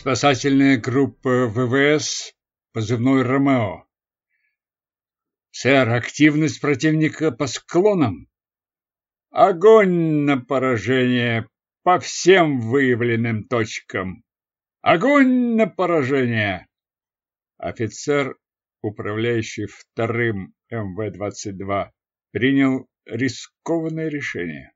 Спасательная группа ВВС, позывной «Ромео». Сэр, активность противника по склонам. Огонь на поражение по всем выявленным точкам. Огонь на поражение! Офицер, управляющий вторым МВ-22, принял рискованное решение.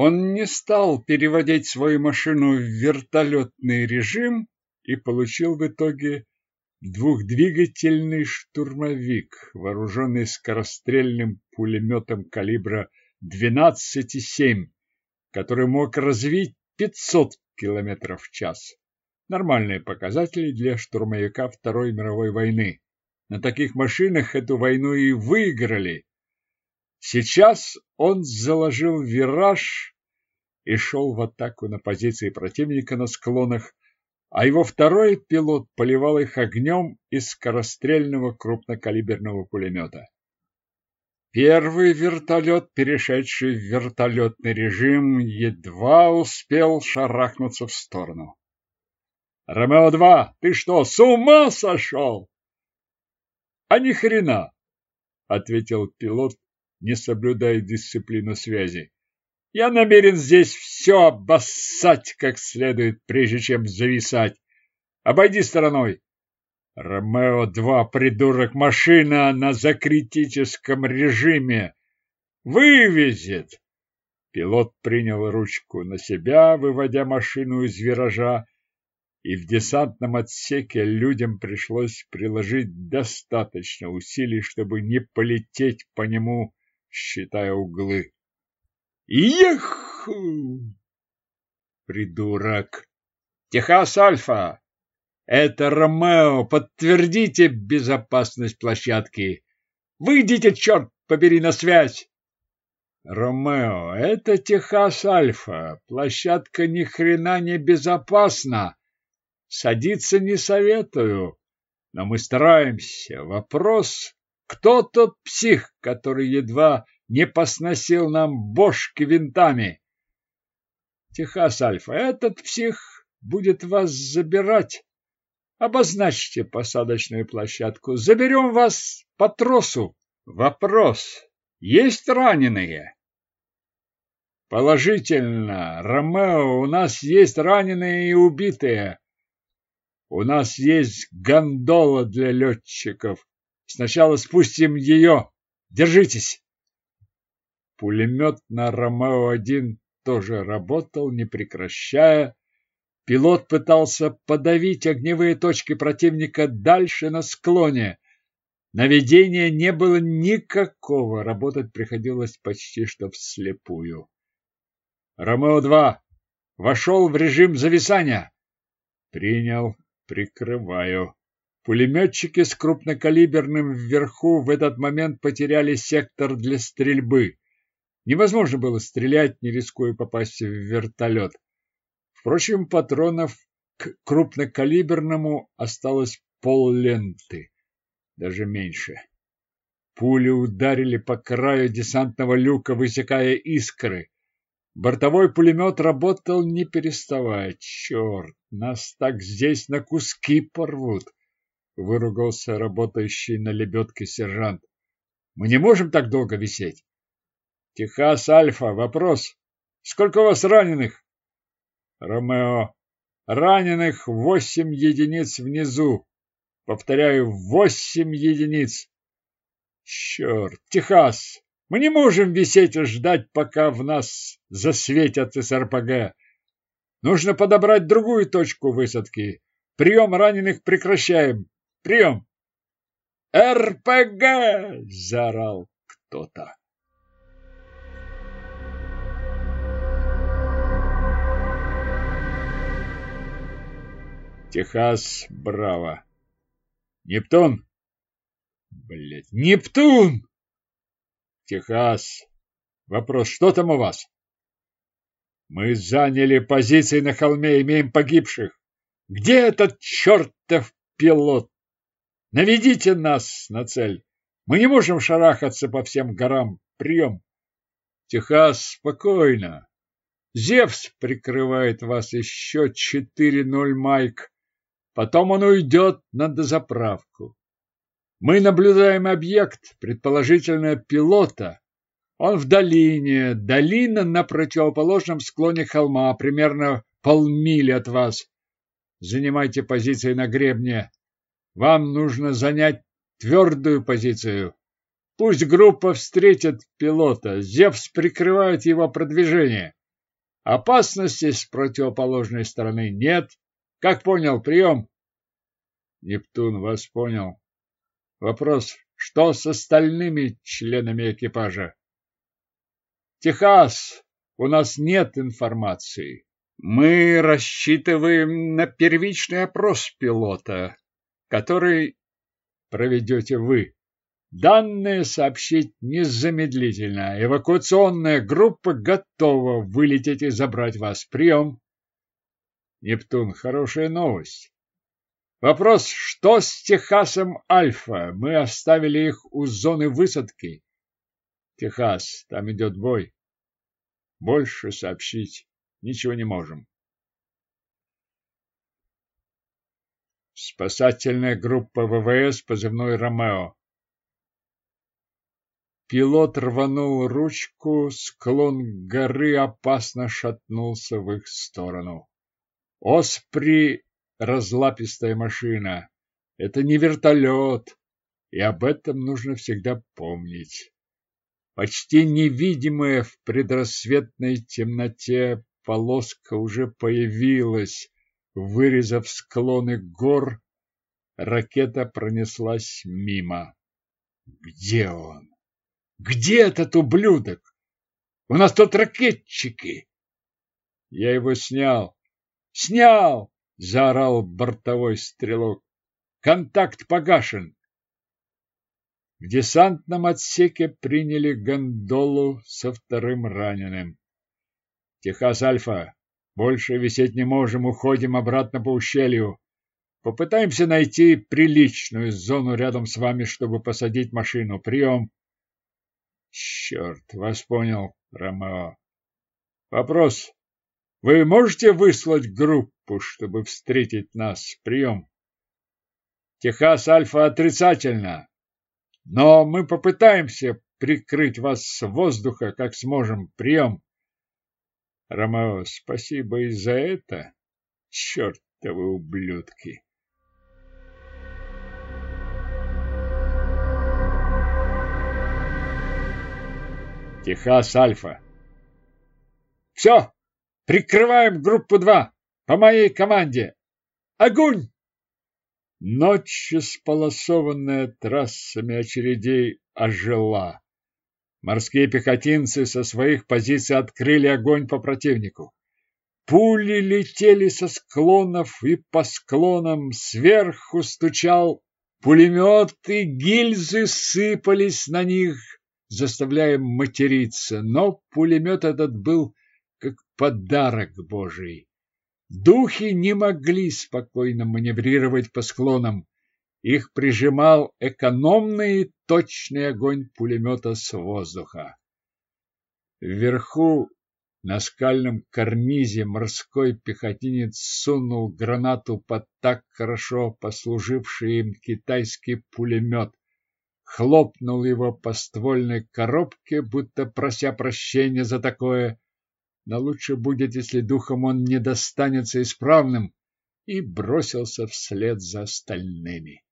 Он не стал переводить свою машину в вертолетный режим и получил в итоге двухдвигательный штурмовик, вооруженный скорострельным пулеметом калибра 12,7, который мог развить 500 км в час. Нормальные показатели для штурмовика Второй мировой войны. На таких машинах эту войну и выиграли, Сейчас он заложил вираж и шел в атаку на позиции противника на склонах, а его второй пилот поливал их огнем из скорострельного крупнокалиберного пулемета. Первый вертолет, перешедший в вертолетный режим, едва успел шарахнуться в сторону. «Ромео-2, ты что, с ума сошел?» «А ни хрена!» — ответил пилот не соблюдая дисциплину связи. Я намерен здесь все обоссать как следует, прежде чем зависать. Обойди стороной. Ромео-2, придурок, машина на закритическом режиме. Вывезет. Пилот принял ручку на себя, выводя машину из виража, и в десантном отсеке людям пришлось приложить достаточно усилий, чтобы не полететь по нему считая углы. Еху! Придурок! Техас Альфа! Это Ромео! Подтвердите безопасность площадки! Выйдите, черт побери, на связь! Ромео, это Техас Альфа. Площадка ни хрена не безопасна. Садиться не советую, но мы стараемся. Вопрос кто тот псих, который едва не посносил нам бошки винтами? Техас Альфа, этот псих будет вас забирать. Обозначьте посадочную площадку. Заберем вас по тросу. Вопрос. Есть раненые? Положительно. Ромео, у нас есть раненые и убитые. У нас есть гондола для летчиков. Сначала спустим ее. Держитесь. Пулемет на Ромео-1 тоже работал, не прекращая. Пилот пытался подавить огневые точки противника дальше на склоне. Наведения не было никакого, работать приходилось почти что вслепую. Ромео-2 вошел в режим зависания. Принял, прикрываю. Пулеметчики с крупнокалиберным вверху в этот момент потеряли сектор для стрельбы. Невозможно было стрелять, не рискуя попасть в вертолет. Впрочем, патронов к крупнокалиберному осталось полленты, даже меньше. Пули ударили по краю десантного люка, высекая искры. Бортовой пулемет работал не переставая. Черт, нас так здесь на куски порвут выругался работающий на лебедке сержант. Мы не можем так долго висеть. Техас Альфа, вопрос. Сколько у вас раненых? Ромео. Раненых восемь единиц внизу. Повторяю, восемь единиц. Черт, Техас, мы не можем висеть и ждать, пока в нас засветят из РПГ. Нужно подобрать другую точку высадки. Прием раненых прекращаем. Прием! РПГ! Заорал кто-то. Техас, браво. Нептун? Блять, Нептун! Техас. Вопрос, что там у вас? Мы заняли позиции на холме, имеем погибших. Где этот чертов пилот? Наведите нас на цель. Мы не можем шарахаться по всем горам. Прием. Техас, спокойно. Зевс прикрывает вас еще 4-0 Майк. Потом он уйдет на дозаправку. Мы наблюдаем объект, предположительно пилота. Он в долине, долина на противоположном склоне холма, примерно полмили от вас. Занимайте позиции на гребне. Вам нужно занять твердую позицию. Пусть группа встретит пилота. Зевс прикрывает его продвижение. Опасности с противоположной стороны нет. Как понял, прием? Нептун вас понял. Вопрос, что с остальными членами экипажа? Техас, у нас нет информации. Мы рассчитываем на первичный опрос пилота, который проведете вы. Данные сообщить незамедлительно. Эвакуационная группа готова вылететь и забрать вас. Прием. Нептун, хорошая новость. Вопрос, что с Техасом Альфа? Мы оставили их у зоны высадки. Техас, там идет бой. Больше сообщить ничего не можем. Спасательная группа ВВС позывной «Ромео». Пилот рванул ручку, склон горы опасно шатнулся в их сторону. Оспри разлапистая машина. Это не вертолет, и об этом нужно всегда помнить. Почти невидимая в предрассветной темноте полоска уже появилась, вырезав склоны гор, ракета пронеслась мимо. Где он? Где этот ублюдок? У нас тут ракетчики. Я его снял. Снял! заорал бортовой стрелок. Контакт погашен. В десантном отсеке приняли гондолу со вторым раненым. Техас Альфа, больше висеть не можем, уходим обратно по ущелью. Попытаемся найти приличную зону рядом с вами, чтобы посадить машину. Прием. Черт, вас понял, Ромео. Вопрос. Вы можете выслать группу, чтобы встретить нас? Прием. Техас Альфа отрицательно. Но мы попытаемся прикрыть вас с воздуха, как сможем. Прием. Ромео, спасибо и за это. Чертовы ублюдки. Техас Альфа. Все, Прикрываем группу 2 по моей команде. Огонь! Ночь, сполосованная трассами очередей, ожила. Морские пехотинцы со своих позиций открыли огонь по противнику. Пули летели со склонов и по склонам, сверху стучал пулемет, и гильзы сыпались на них, заставляя материться. Но пулемет этот был как подарок Божий. Духи не могли спокойно маневрировать по склонам. Их прижимал экономный и точный огонь пулемета с воздуха. Вверху на скальном карнизе морской пехотинец сунул гранату под так хорошо послуживший им китайский пулемет, хлопнул его по ствольной коробке, будто прося прощения за такое, но лучше будет, если духом он не достанется исправным, и бросился вслед за остальными.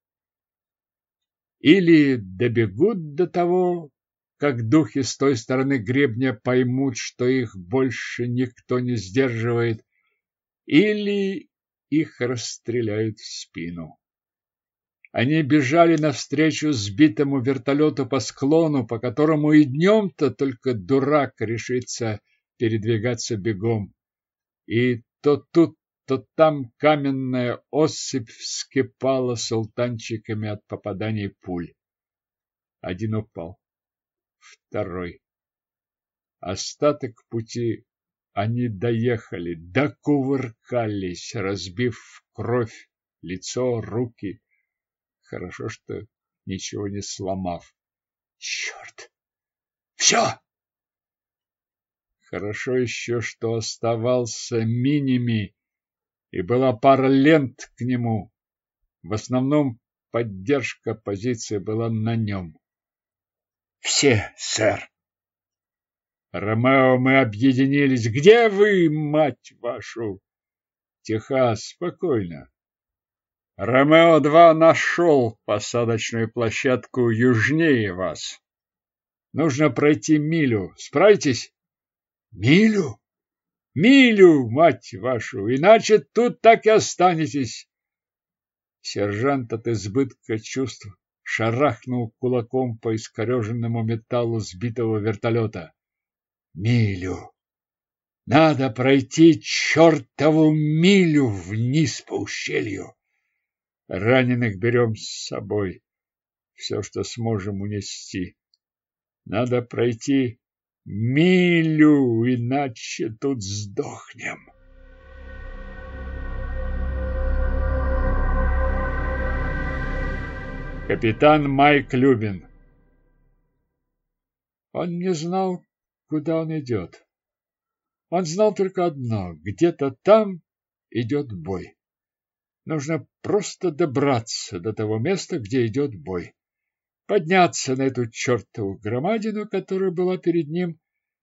Или добегут до того, как духи с той стороны гребня поймут, что их больше никто не сдерживает, или их расстреляют в спину. Они бежали навстречу сбитому вертолету по склону, по которому и днем-то только дурак решится передвигаться бегом. И то тут, то там каменная осыпь вскипала султанчиками от попаданий пуль. Один упал, второй. Остаток пути они доехали, докувыркались, разбив кровь, лицо, руки. Хорошо, что ничего не сломав. Черт! Все! Хорошо еще, что оставался миними, и была пара лент к нему. В основном поддержка позиции была на нем. Все, сэр. Ромео, мы объединились. Где вы, мать вашу? Техас, спокойно. Ромео-2 нашел посадочную площадку южнее вас. Нужно пройти милю. Справитесь? Милю? Милю, мать вашу, иначе тут так и останетесь. Сержант от избытка чувств шарахнул кулаком по искореженному металлу сбитого вертолета. Милю! Надо пройти чертову милю вниз по ущелью. Раненых берем с собой. Все, что сможем унести. Надо пройти милю, иначе тут сдохнем. Капитан Майк Любин Он не знал, куда он идет. Он знал только одно – где-то там идет бой. Нужно просто добраться до того места, где идет бой. Подняться на эту чертову громадину, которая была перед ним.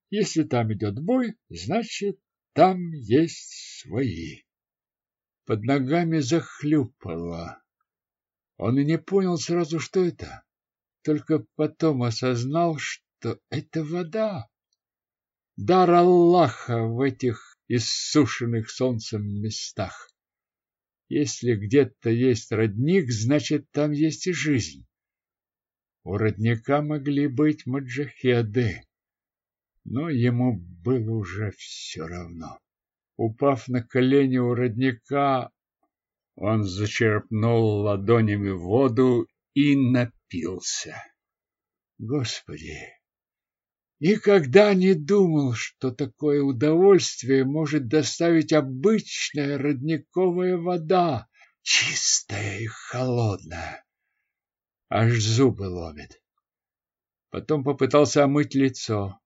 Если там идет бой, значит, там есть свои. Под ногами захлюпало. Он и не понял сразу, что это. Только потом осознал, что это вода. Дар Аллаха в этих иссушенных солнцем местах. Если где-то есть родник, значит, там есть и жизнь. У родника могли быть маджахеды, но ему было уже все равно. Упав на колени у родника, он зачерпнул ладонями воду и напился. Господи! Никогда не думал, что такое удовольствие может доставить обычная родниковая вода, чистая и холодная. Аж зубы ломит. Потом попытался омыть лицо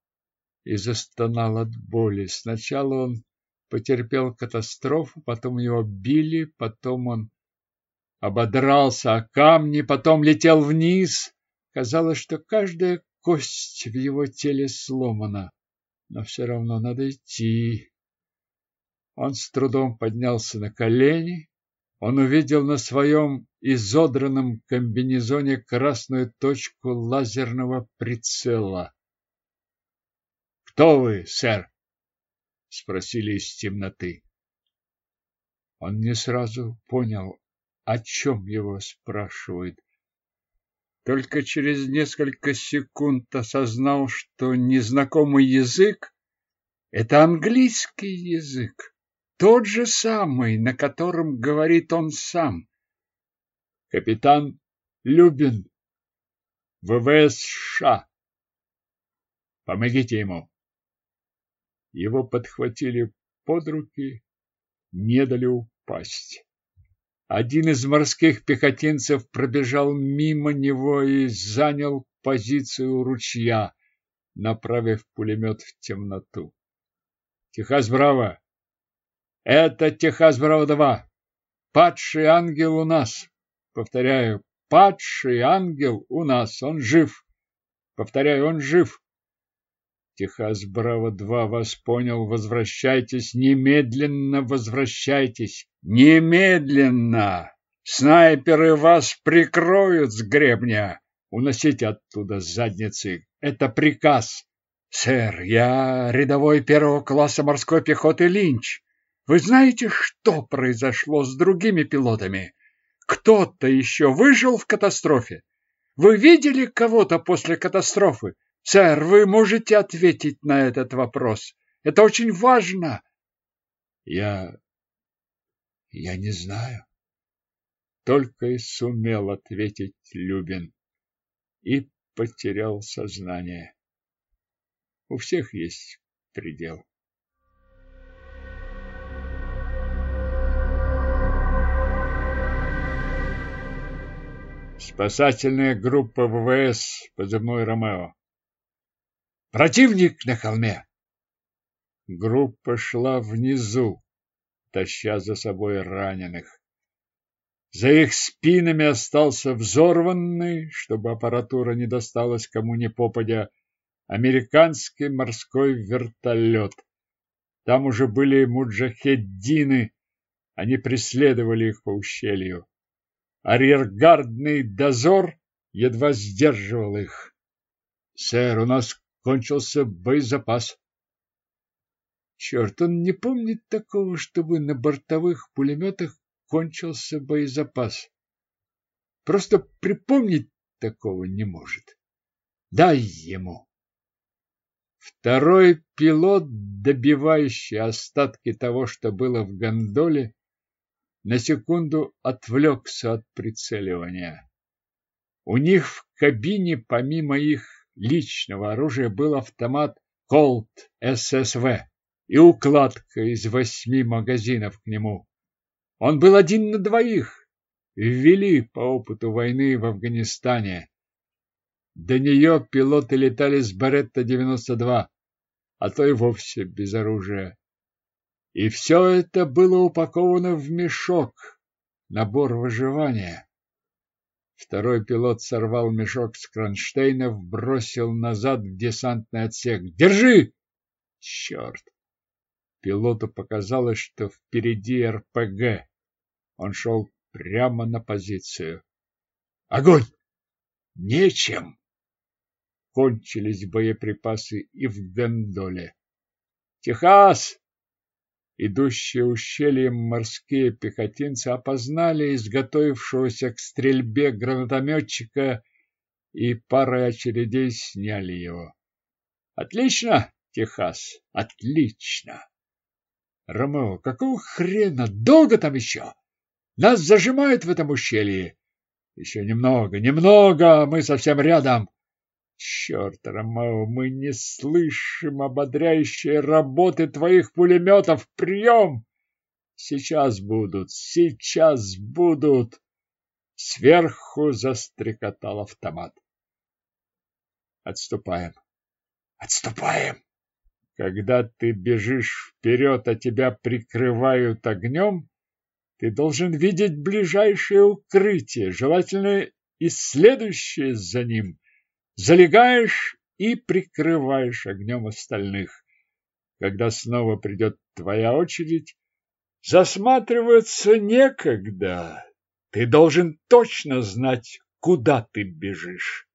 и застонал от боли. Сначала он потерпел катастрофу, потом его били, потом он ободрался о камни, потом летел вниз. Казалось, что каждая кость в его теле сломана, но все равно надо идти. Он с трудом поднялся на колени. Он увидел на своем изодранном комбинезоне красную точку лазерного прицела. «Кто вы, сэр?» — спросили из темноты. Он не сразу понял, о чем его спрашивают. Только через несколько секунд осознал, что незнакомый язык — это английский язык, тот же самый, на котором говорит он сам. Капитан Любин, ВВС США. Помогите ему. Его подхватили под руки, не дали упасть. Один из морских пехотинцев пробежал мимо него и занял позицию ручья, направив пулемет в темноту. Техас Браво! Это Техас Браво-2! Падший ангел у нас! Повторяю, падший ангел у нас! Он жив! Повторяю, он жив! Техас Браво-2 вас понял. Возвращайтесь, немедленно возвращайтесь. Немедленно! Снайперы вас прикроют с гребня. Уносите оттуда задницы. Это приказ. Сэр, я рядовой первого класса морской пехоты Линч. Вы знаете, что произошло с другими пилотами? Кто-то еще выжил в катастрофе? Вы видели кого-то после катастрофы? Сэр, вы можете ответить на этот вопрос? Это очень важно. Я... я не знаю. Только и сумел ответить Любин. И потерял сознание. У всех есть предел. Спасательная группа ВВС позывной Ромео. Противник на холме. Группа шла внизу, таща за собой раненых. За их спинами остался взорванный, чтобы аппаратура не досталась кому ни попадя, американский морской вертолет. Там уже были муджахеддины, они преследовали их по ущелью. Арьергардный дозор едва сдерживал их. «Сэр, у нас кончился боезапас». Черт, он не помнит такого, чтобы на бортовых пулеметах кончился боезапас. Просто припомнить такого не может. Дай ему. Второй пилот, добивающий остатки того, что было в гондоле, на секунду отвлекся от прицеливания. У них в кабине, помимо их личного оружия, был автомат Colt SSV и укладка из восьми магазинов к нему. Он был один на двоих. Ввели по опыту войны в Афганистане. До нее пилоты летали с Баретта-92, а то и вовсе без оружия. И все это было упаковано в мешок, набор выживания. Второй пилот сорвал мешок с кронштейнов, бросил назад в десантный отсек. «Держи!» Черт! Пилоту показалось, что впереди РПГ. Он шел прямо на позицию. Огонь! Нечем! Кончились боеприпасы и в гондоле. Техас! Идущие ущельем морские пехотинцы опознали изготовившегося к стрельбе гранатометчика и парой очередей сняли его. Отлично, Техас, отлично. Ромео, какого хрена? Долго там еще? Нас зажимают в этом ущелье. Еще немного, немного, мы совсем рядом. Черт, Ромео, мы не слышим ободряющей работы твоих пулеметов. Прием! Сейчас будут, сейчас будут. Сверху застрекотал автомат. Отступаем. Отступаем. Когда ты бежишь вперед, а тебя прикрывают огнем, ты должен видеть ближайшее укрытие, желательно и следующее за ним. Залегаешь и прикрываешь огнем остальных. Когда снова придет твоя очередь, засматриваться некогда. Ты должен точно знать, куда ты бежишь.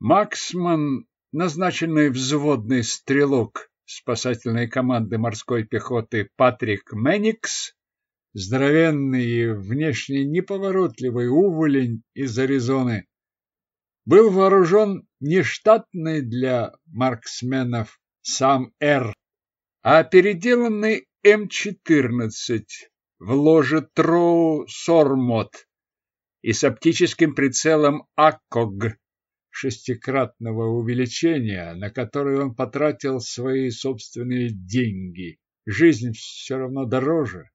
Максман, назначенный взводный стрелок, спасательной команды морской пехоты Патрик Менникс, здоровенный внешне неповоротливый уволень из Аризоны, был вооружен не штатный для марксменов сам Р, а переделанный М-14 в ложе Троу Сормот и с оптическим прицелом АКОГ шестикратного увеличения, на которое он потратил свои собственные деньги. Жизнь все равно дороже.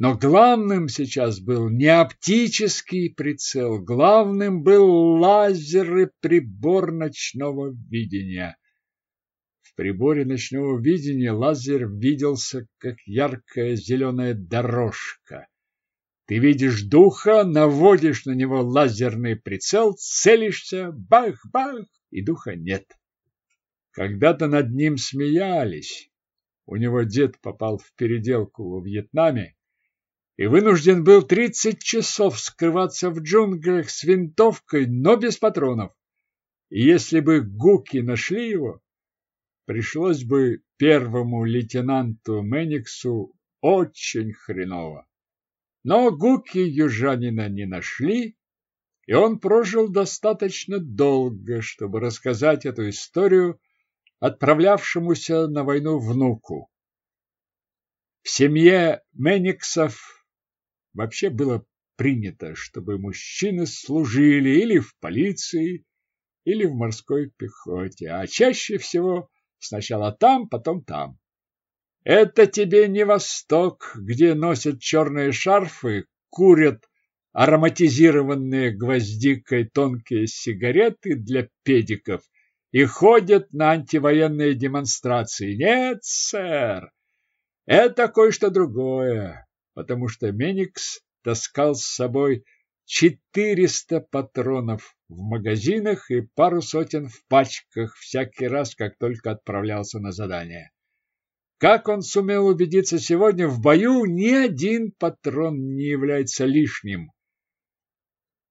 Но главным сейчас был не оптический прицел, главным был лазер и прибор ночного видения. В приборе ночного видения лазер виделся, как яркая зеленая дорожка, ты видишь духа, наводишь на него лазерный прицел, целишься, бах-бах, и духа нет. Когда-то над ним смеялись. У него дед попал в переделку во Вьетнаме и вынужден был 30 часов скрываться в джунглях с винтовкой, но без патронов. И если бы гуки нашли его, пришлось бы первому лейтенанту Мениксу очень хреново. Но Гуки южанина не нашли, и он прожил достаточно долго, чтобы рассказать эту историю отправлявшемуся на войну внуку. В семье Мениксов вообще было принято, чтобы мужчины служили или в полиции, или в морской пехоте, а чаще всего сначала там, потом там. Это тебе не Восток, где носят черные шарфы, курят ароматизированные гвоздикой тонкие сигареты для педиков и ходят на антивоенные демонстрации. Нет, сэр, это кое-что другое, потому что Меникс таскал с собой 400 патронов в магазинах и пару сотен в пачках всякий раз, как только отправлялся на задание. Как он сумел убедиться сегодня в бою, ни один патрон не является лишним.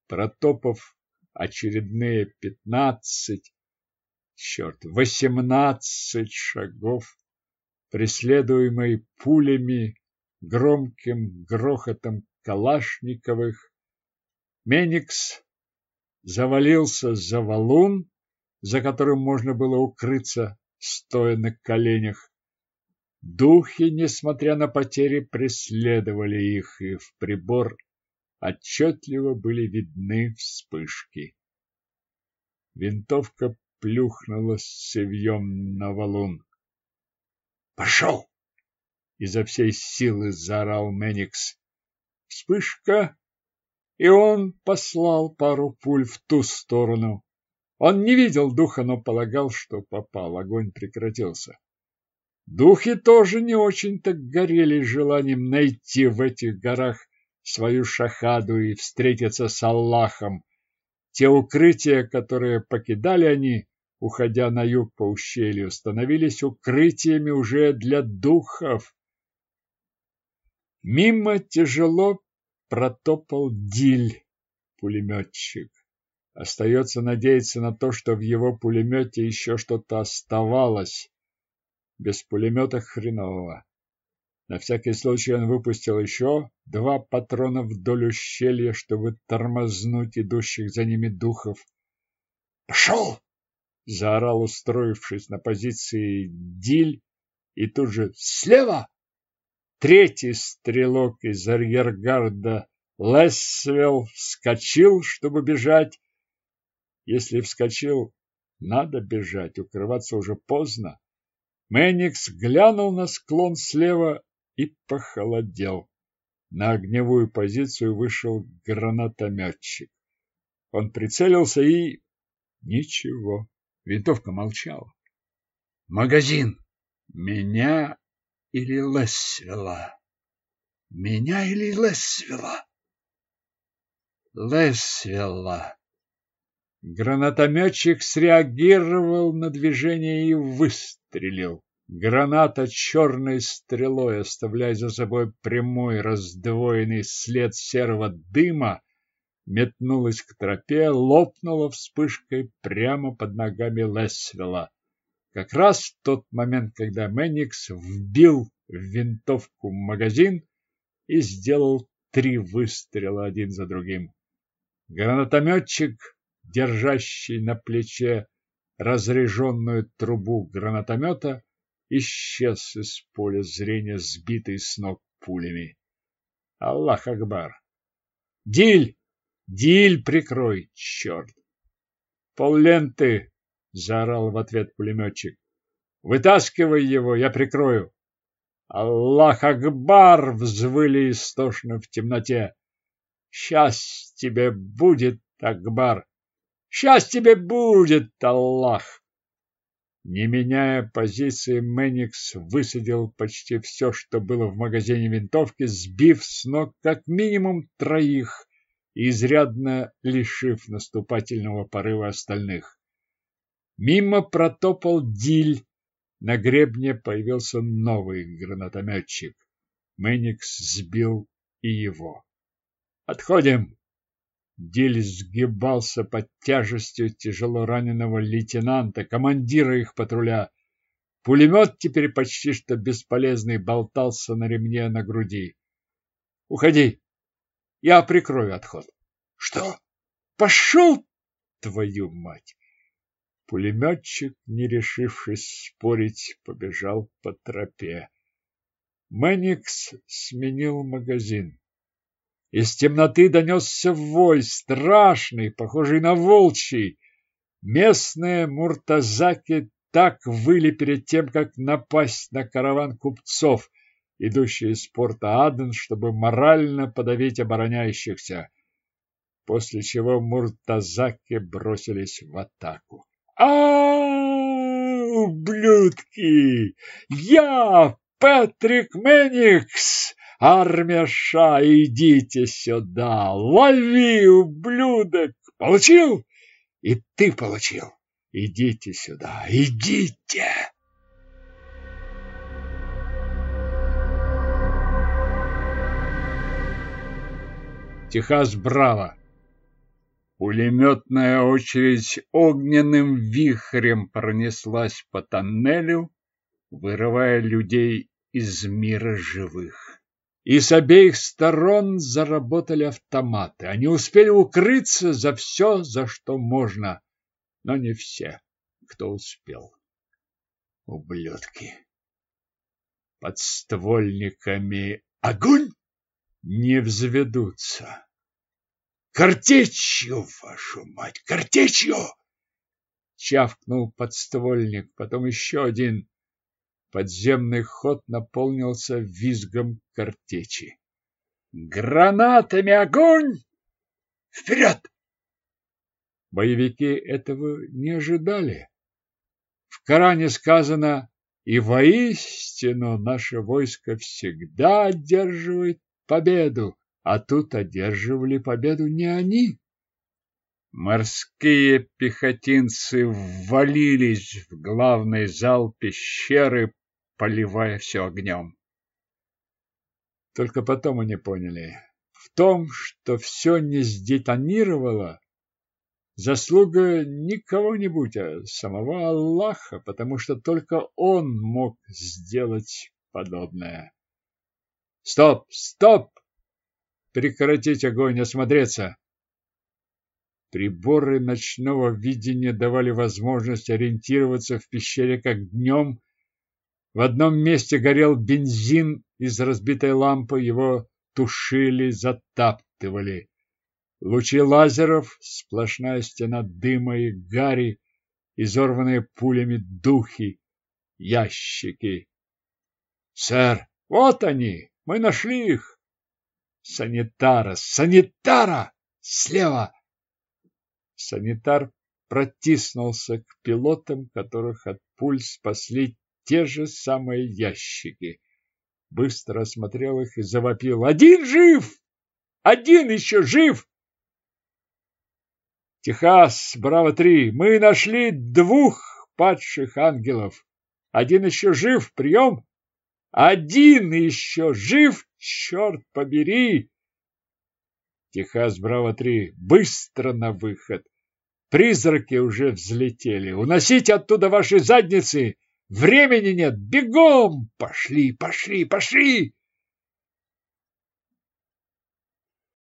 Протопав очередные пятнадцать, черт, восемнадцать шагов, преследуемый пулями, громким грохотом калашниковых, Меникс завалился за валун, за которым можно было укрыться, стоя на коленях. Духи, несмотря на потери, преследовали их, и в прибор отчетливо были видны вспышки. Винтовка плюхнулась цевьем на валун. «Пошел!» — изо всей силы заорал Меникс. Вспышка, и он послал пару пуль в ту сторону. Он не видел духа, но полагал, что попал. Огонь прекратился. Духи тоже не очень-то горели желанием найти в этих горах свою шахаду и встретиться с Аллахом. Те укрытия, которые покидали они, уходя на юг по ущелью, становились укрытиями уже для духов. Мимо тяжело протопал Диль, пулеметчик. Остается надеяться на то, что в его пулемете еще что-то оставалось без пулемета хреново. На всякий случай он выпустил еще два патрона вдоль ущелья, чтобы тормознуть идущих за ними духов. «Пошел!» — заорал, устроившись на позиции Диль, и тут же «Слева!» Третий стрелок из арьергарда Лесвелл вскочил, чтобы бежать. Если вскочил, надо бежать, укрываться уже поздно. Мэникс глянул на склон слева и похолодел. На огневую позицию вышел гранатометчик. Он прицелился и... Ничего. Винтовка молчала. Магазин. Меня или Лесвела? Меня или Лесвела? Лесвела. Гранатометчик среагировал на движение и выстрелил. Граната черной стрелой, оставляя за собой прямой раздвоенный след серого дыма, метнулась к тропе, лопнула вспышкой прямо под ногами Лесвелла. Как раз в тот момент, когда Менникс вбил в винтовку магазин и сделал три выстрела один за другим. Гранатометчик держащий на плече разряженную трубу гранатомета, исчез из поля зрения, сбитый с ног пулями. Аллах Акбар! Диль! Диль прикрой, черт! Полленты! Заорал в ответ пулеметчик. Вытаскивай его, я прикрою. Аллах Акбар! Взвыли истошно в темноте. Счастье тебе будет, Акбар! Сейчас тебе будет, Аллах! Не меняя позиции, Мэникс высадил почти все, что было в магазине винтовки, сбив с ног как минимум троих и изрядно лишив наступательного порыва остальных. Мимо протопал Диль, на гребне появился новый гранатометчик. Мэникс сбил и его. «Отходим!» Диль сгибался под тяжестью тяжело раненого лейтенанта, командира их патруля. Пулемет теперь почти что бесполезный болтался на ремне на груди. «Уходи! Я прикрою отход». «Что? Пошел, твою мать!» Пулеметчик, не решившись спорить, побежал по тропе. Мэникс сменил магазин. Из темноты донесся вой, страшный, похожий на волчий. Местные муртазаки так выли перед тем, как напасть на караван купцов, идущий из порта Аден, чтобы морально подавить обороняющихся, после чего муртазаки бросились в атаку. А ублюдки! Я Патрик Менникс! Армия Ша, идите сюда! Лови, ублюдок! Получил? И ты получил. Идите сюда, идите! Техас Браво. Пулеметная очередь огненным вихрем пронеслась по тоннелю, вырывая людей из мира живых. И с обеих сторон заработали автоматы. Они успели укрыться за все, за что можно, но не все, кто успел. Ублюдки. Под ствольниками огонь не взведутся. Картечью, вашу мать, картечью! Чавкнул подствольник, потом еще один. Подземный ход наполнился визгом картечи. Гранатами огонь! Вперед! Боевики этого не ожидали. В Коране сказано, и воистину наше войско всегда одерживает победу, а тут одерживали победу не они. Морские пехотинцы ввалились в главный зал пещеры, поливая все огнем. Только потом они поняли, в том, что все не сдетонировало, заслуга не кого-нибудь, а самого Аллаха, потому что только Он мог сделать подобное. Стоп! Стоп! Прекратить огонь, осмотреться! Приборы ночного видения давали возможность ориентироваться в пещере как днем. В одном месте горел бензин из разбитой лампы, его тушили, затаптывали. Лучи лазеров, сплошная стена дыма и гари, изорванные пулями духи, ящики. «Сэр, вот они!» Мы нашли их. Санитара! Санитара! Слева! Санитар протиснулся к пилотам, которых от пуль спасли те же самые ящики. Быстро осмотрел их и завопил. Один жив! Один еще жив! Техас, Браво-3, мы нашли двух падших ангелов. Один еще жив, прием! Один еще жив, черт побери! Техас Браво-3, быстро на выход. Призраки уже взлетели. Уносите оттуда ваши задницы! Времени нет! Бегом! Пошли, пошли, пошли!